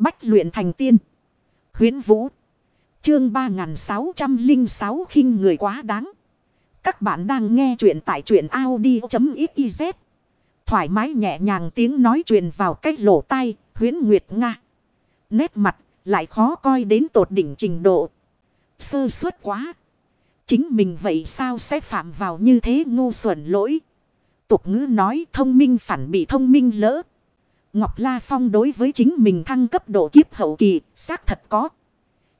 Bách luyện thành tiên. Huyến Vũ. Chương 3606 khinh người quá đáng. Các bạn đang nghe truyện tại truyện Audi.xyz. Thoải mái nhẹ nhàng tiếng nói chuyện vào cách lỗ tai, huyến Nguyệt Nga. Nét mặt lại khó coi đến tột đỉnh trình độ. Sơ suất quá. Chính mình vậy sao sẽ phạm vào như thế ngu xuẩn lỗi. Tục ngữ nói thông minh phản bị thông minh lỡ. Ngọc La Phong đối với chính mình thăng cấp độ kiếp hậu kỳ, xác thật có.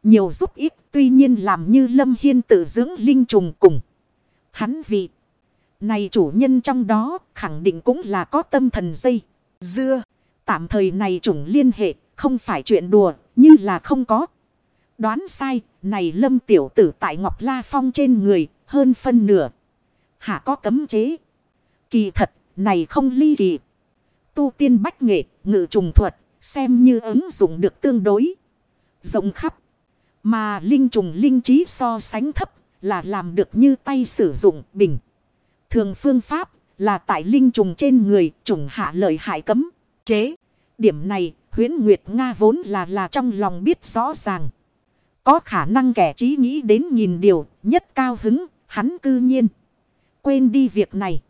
Nhiều giúp ích, tuy nhiên làm như Lâm Hiên tự dưỡng linh trùng cùng. Hắn vị. Này chủ nhân trong đó, khẳng định cũng là có tâm thần dây. Dưa, tạm thời này chủng liên hệ, không phải chuyện đùa, như là không có. Đoán sai, này Lâm Tiểu Tử tại Ngọc La Phong trên người, hơn phân nửa. Hả có cấm chế. Kỳ thật, này không ly kỳ tu tiên bách nghệ, ngự trùng thuật, xem như ứng dụng được tương đối. Rộng khắp. Mà linh trùng linh trí so sánh thấp là làm được như tay sử dụng bình. Thường phương pháp là tại linh trùng trên người trùng hạ lợi hại cấm, chế. Điểm này huyến Nguyệt Nga vốn là là trong lòng biết rõ ràng. Có khả năng kẻ trí nghĩ đến nhìn điều nhất cao hứng, hắn cư nhiên. Quên đi việc này.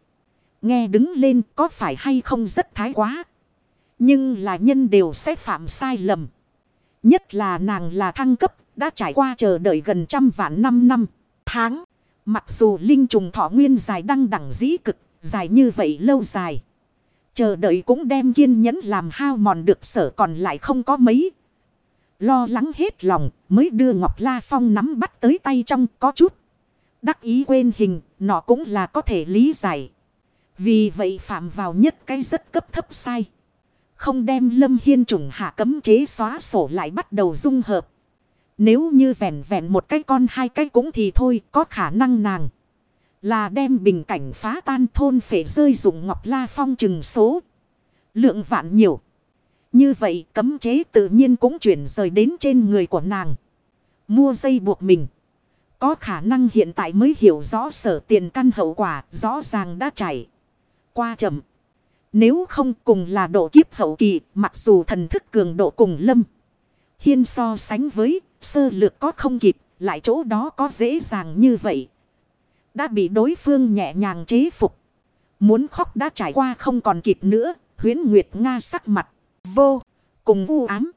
Nghe đứng lên có phải hay không rất thái quá. Nhưng là nhân đều sẽ phạm sai lầm. Nhất là nàng là thăng cấp, đã trải qua chờ đợi gần trăm vạn năm năm, tháng. Mặc dù linh trùng thọ nguyên dài đăng đẳng dĩ cực, dài như vậy lâu dài. Chờ đợi cũng đem kiên nhẫn làm hao mòn được sở còn lại không có mấy. Lo lắng hết lòng mới đưa Ngọc La Phong nắm bắt tới tay trong có chút. Đắc ý quên hình, nó cũng là có thể lý giải. Vì vậy phạm vào nhất cái rất cấp thấp sai. Không đem lâm hiên trùng hạ cấm chế xóa sổ lại bắt đầu dung hợp. Nếu như vẹn vẹn một cái con hai cái cũng thì thôi, có khả năng nàng. Là đem bình cảnh phá tan thôn phể rơi dụng ngọc la phong chừng số. Lượng vạn nhiều. Như vậy cấm chế tự nhiên cũng chuyển rời đến trên người của nàng. Mua dây buộc mình. Có khả năng hiện tại mới hiểu rõ sở tiền căn hậu quả, rõ ràng đã chảy qua chậm. Nếu không cùng là độ kiếp hậu kỳ, mặc dù thần thức cường độ cùng lâm. Hiên so sánh với, sơ lược có không kịp, lại chỗ đó có dễ dàng như vậy. Đã bị đối phương nhẹ nhàng chế phục. Muốn khóc đã trải qua không còn kịp nữa, huyến Nguyệt Nga sắc mặt, vô, cùng vu ám.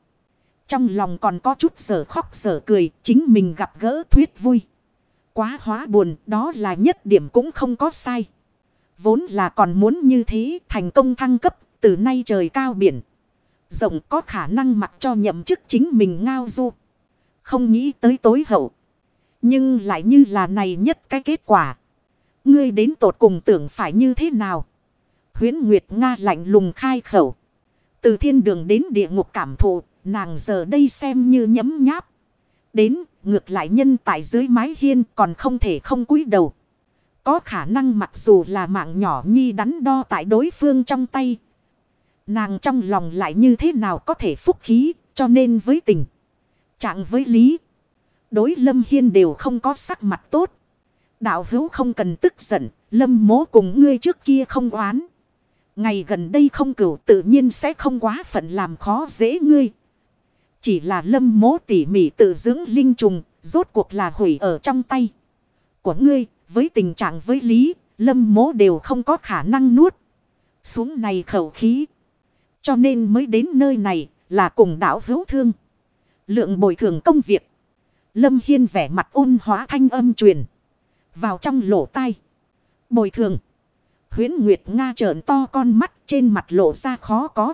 Trong lòng còn có chút sở khóc sở cười, chính mình gặp gỡ thuyết vui. Quá hóa buồn, đó là nhất điểm cũng không có sai. Vốn là còn muốn như thế thành công thăng cấp từ nay trời cao biển. Rộng có khả năng mặc cho nhậm chức chính mình ngao du. Không nghĩ tới tối hậu. Nhưng lại như là này nhất cái kết quả. Ngươi đến tột cùng tưởng phải như thế nào? Huyến Nguyệt Nga lạnh lùng khai khẩu. Từ thiên đường đến địa ngục cảm thụ, nàng giờ đây xem như nhấm nháp. Đến, ngược lại nhân tại dưới mái hiên còn không thể không cúi đầu. Có khả năng mặc dù là mạng nhỏ nhi đắn đo tại đối phương trong tay. Nàng trong lòng lại như thế nào có thể phúc khí, cho nên với tình. Trạng với lý. Đối lâm hiên đều không có sắc mặt tốt. Đạo hữu không cần tức giận. Lâm mố cùng ngươi trước kia không oán. Ngày gần đây không cửu tự nhiên sẽ không quá phận làm khó dễ ngươi. Chỉ là lâm mố tỉ mỉ tự dưỡng linh trùng. Rốt cuộc là hủy ở trong tay. Của ngươi với tình trạng với lý, lâm mố đều không có khả năng nuốt. Xuống này khẩu khí. Cho nên mới đến nơi này là cùng đảo hữu thương. Lượng bồi thường công việc. Lâm Hiên vẻ mặt ôn hóa thanh âm truyền. Vào trong lỗ tai. Bồi thường. Huyến Nguyệt Nga trợn to con mắt trên mặt lộ ra khó có.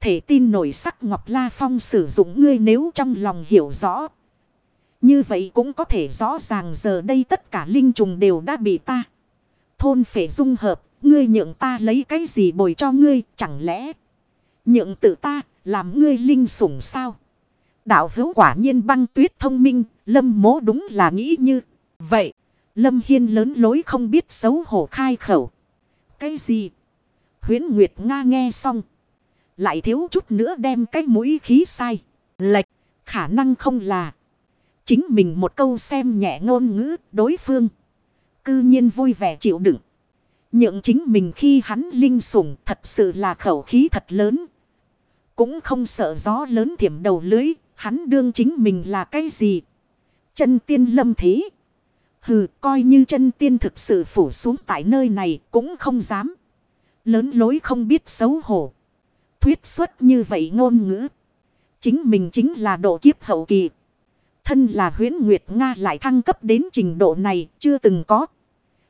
Thể tin nổi sắc Ngọc La Phong sử dụng ngươi nếu trong lòng hiểu rõ. Như vậy cũng có thể rõ ràng giờ đây tất cả linh trùng đều đã bị ta. Thôn phệ dung hợp, ngươi nhượng ta lấy cái gì bồi cho ngươi, chẳng lẽ nhượng tự ta, làm ngươi linh sủng sao? Đạo hữu quả nhiên băng tuyết thông minh, lâm mố đúng là nghĩ như vậy. Lâm Hiên lớn lối không biết xấu hổ khai khẩu. Cái gì? Huyến Nguyệt Nga nghe xong. Lại thiếu chút nữa đem cái mũi khí sai. Lệch, khả năng không là. Chính mình một câu xem nhẹ ngôn ngữ đối phương. Cư nhiên vui vẻ chịu đựng. Nhượng chính mình khi hắn linh sủng thật sự là khẩu khí thật lớn. Cũng không sợ gió lớn thiểm đầu lưới. Hắn đương chính mình là cái gì? Chân tiên lâm thế. Hừ, coi như chân tiên thực sự phủ xuống tại nơi này cũng không dám. Lớn lối không biết xấu hổ. Thuyết xuất như vậy ngôn ngữ. Chính mình chính là độ kiếp hậu kỳ. Thân là huyến Nguyệt Nga lại thăng cấp đến trình độ này, chưa từng có.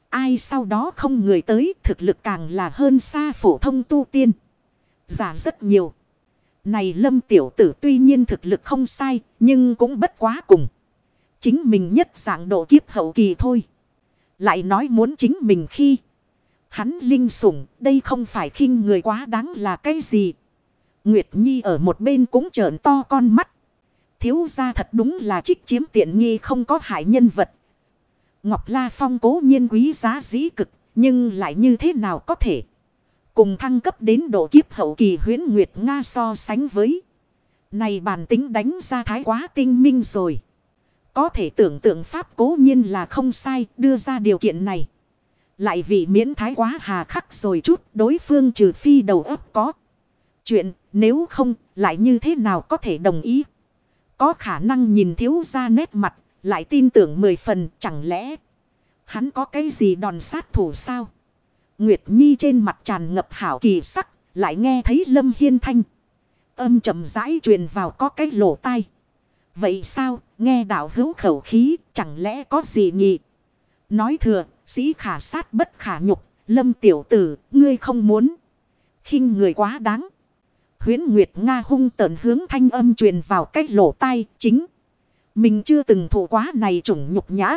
Ai sau đó không người tới, thực lực càng là hơn xa phổ thông tu tiên. Giả rất nhiều. Này lâm tiểu tử tuy nhiên thực lực không sai, nhưng cũng bất quá cùng. Chính mình nhất dạng độ kiếp hậu kỳ thôi. Lại nói muốn chính mình khi. Hắn linh sủng, đây không phải khinh người quá đáng là cái gì. Nguyệt Nhi ở một bên cũng trợn to con mắt. Thiếu ra thật đúng là trích chiếm tiện nghi không có hại nhân vật. Ngọc La Phong cố nhiên quý giá dĩ cực. Nhưng lại như thế nào có thể. Cùng thăng cấp đến độ kiếp hậu kỳ huyến Nguyệt Nga so sánh với. Này bản tính đánh ra thái quá tinh minh rồi. Có thể tưởng tượng Pháp cố nhiên là không sai, đưa ra điều kiện này. Lại vì miễn thái quá hà khắc rồi chút, đối phương trừ phi đầu óc có. Chuyện, nếu không, lại như thế nào có thể đồng ý. Có khả năng nhìn thiếu ra nét mặt lại tin tưởng mười phần chẳng lẽ. Hắn có cái gì đòn sát thủ sao? Nguyệt Nhi trên mặt tràn ngập hảo kỳ sắc lại nghe thấy Lâm Hiên Thanh. Âm chậm rãi truyền vào có cái lỗ tai. Vậy sao, nghe đạo hữu khẩu khí, chẳng lẽ có gì nhỉ? Nói thừa, sĩ khả sát bất khả nhục, lâm tiểu tử, ngươi không muốn. khinh người quá đáng. Huyến Nguyệt Nga hung tợn hướng thanh âm truyền vào cái lỗ tai chính. Mình chưa từng thụ quá này trùng nhục nhã.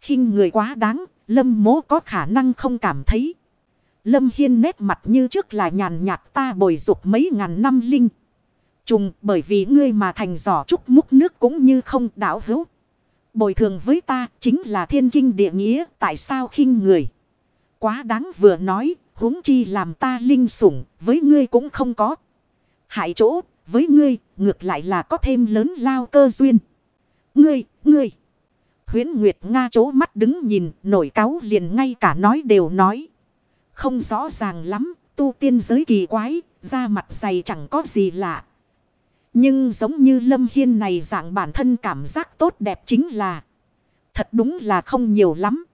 khinh người quá đáng, lâm mố có khả năng không cảm thấy. Lâm Hiên nét mặt như trước là nhàn nhạt ta bồi dục mấy ngàn năm linh trùng bởi vì ngươi mà thành giỏ trúc múc nước cũng như không đảo hữu. Bồi thường với ta chính là thiên kinh địa nghĩa tại sao khinh người. Quá đáng vừa nói huống chi làm ta linh sủng với ngươi cũng không có. Hại chỗ với ngươi ngược lại là có thêm lớn lao cơ duyên. Ngươi, ngươi. Huyến Nguyệt Nga chỗ mắt đứng nhìn nổi cáo liền ngay cả nói đều nói. Không rõ ràng lắm tu tiên giới kỳ quái da mặt dày chẳng có gì lạ. Nhưng giống như Lâm Hiên này dạng bản thân cảm giác tốt đẹp chính là. Thật đúng là không nhiều lắm.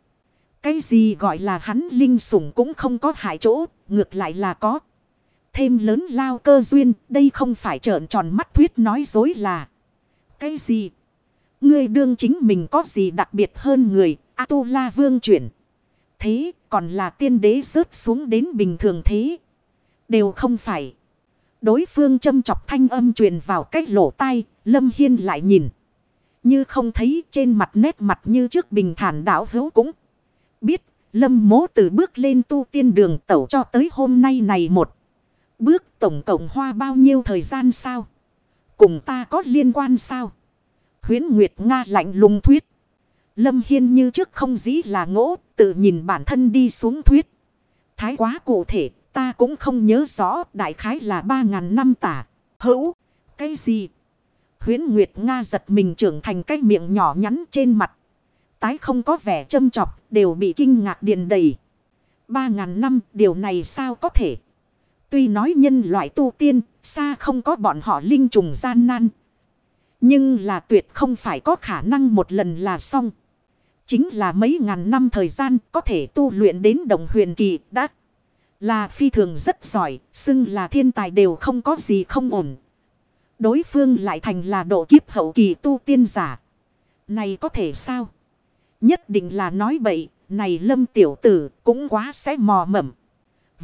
Cái gì gọi là hắn linh sủng cũng không có hại chỗ. Ngược lại là có. Thêm lớn lao cơ duyên. Đây không phải trợn tròn mắt thuyết nói dối là. Cái gì? Ngươi đương chính mình có gì đặc biệt hơn người. A-tu-la vương chuyển. Thế còn là tiên đế rớt xuống đến bình thường thế. Đều không phải. Đối phương châm chọc thanh âm truyền vào cách lỗ tai, Lâm Hiên lại nhìn. Như không thấy trên mặt nét mặt như trước bình thản đảo hữu cũng. Biết, Lâm mố từ bước lên tu tiên đường tẩu cho tới hôm nay này một. Bước tổng cộng hoa bao nhiêu thời gian sao? Cùng ta có liên quan sao? Huyến Nguyệt Nga lạnh lùng thuyết. Lâm Hiên như trước không dĩ là ngỗ, tự nhìn bản thân đi xuống thuyết. Thái quá cụ thể, Ta cũng không nhớ rõ đại khái là ba ngàn năm tả. Hữu, cái gì? Huyến Nguyệt Nga giật mình trưởng thành cái miệng nhỏ nhắn trên mặt. Tái không có vẻ châm chọc, đều bị kinh ngạc điền đầy. Ba ngàn năm, điều này sao có thể? Tuy nói nhân loại tu tiên, xa không có bọn họ linh trùng gian nan. Nhưng là tuyệt không phải có khả năng một lần là xong. Chính là mấy ngàn năm thời gian có thể tu luyện đến đồng huyền kỳ đã. Là phi thường rất giỏi, xưng là thiên tài đều không có gì không ổn. Đối phương lại thành là độ kiếp hậu kỳ tu tiên giả. Này có thể sao? Nhất định là nói bậy, này lâm tiểu tử cũng quá sẽ mò mẩm.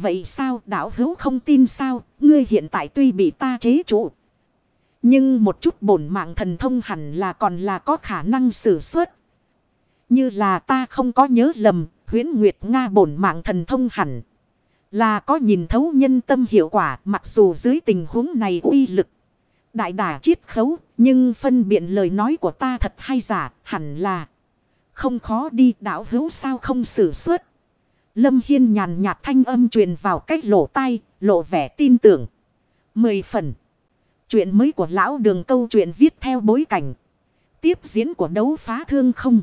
Vậy sao đảo hữu không tin sao, ngươi hiện tại tuy bị ta chế trụ. Nhưng một chút bổn mạng thần thông hẳn là còn là có khả năng sử xuất. Như là ta không có nhớ lầm, huyến Nguyệt Nga bổn mạng thần thông hẳn. Là có nhìn thấu nhân tâm hiệu quả mặc dù dưới tình huống này uy lực. Đại đả chiết khấu nhưng phân biện lời nói của ta thật hay giả hẳn là. Không khó đi đạo hữu sao không xử xuất? Lâm Hiên nhàn nhạt thanh âm truyền vào cách lỗ tai, lộ vẻ tin tưởng. Mười phần. Chuyện mới của lão đường câu chuyện viết theo bối cảnh. Tiếp diễn của đấu phá thương không.